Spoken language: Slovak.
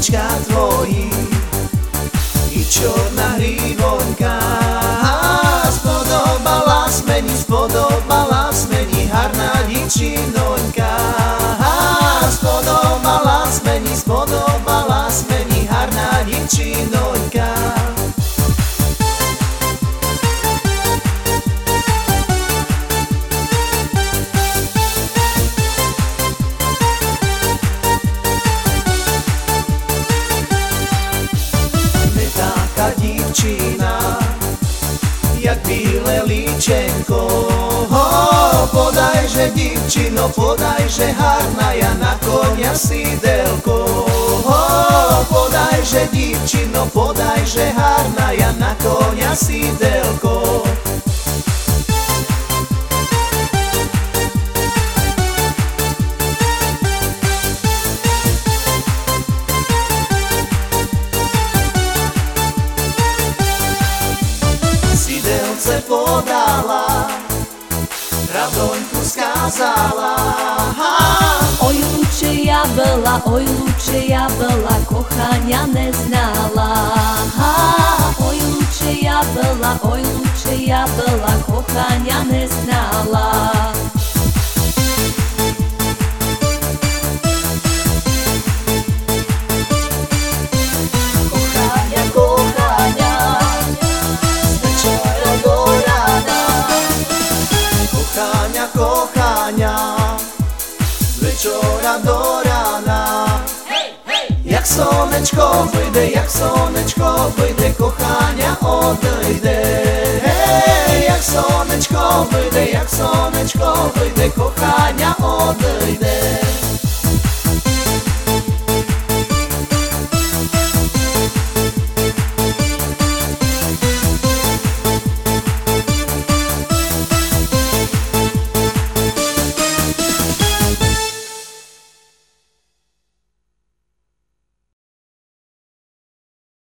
očka tvojí i čorná hrivonka. Spodobala smeni, spodobala smení, harná dičinoňka. Spodobala smeni, spodobala smení, harná dičinoňka. Divčina Jak bílé líčenko. Ho, Podajže divčino, podajže harná Ja na konia sídelko. Ho, Podajže divčino, podajže harná Ja na konia sídelko Sidelce podala Radoňku skázala Oj, luče ja byla, oj, luče ja byla, kochania neznala. Ha, oj, luče ja byla, oj, luče ja byla, kochania neznala. Kochania, wieczora do rana. Jak słoneczko wyjdę, jak słoneczko wyjdę Kochania odejdę. Hej, jak słoneczko wyjdę, jak słoneczko wyjdę Kochania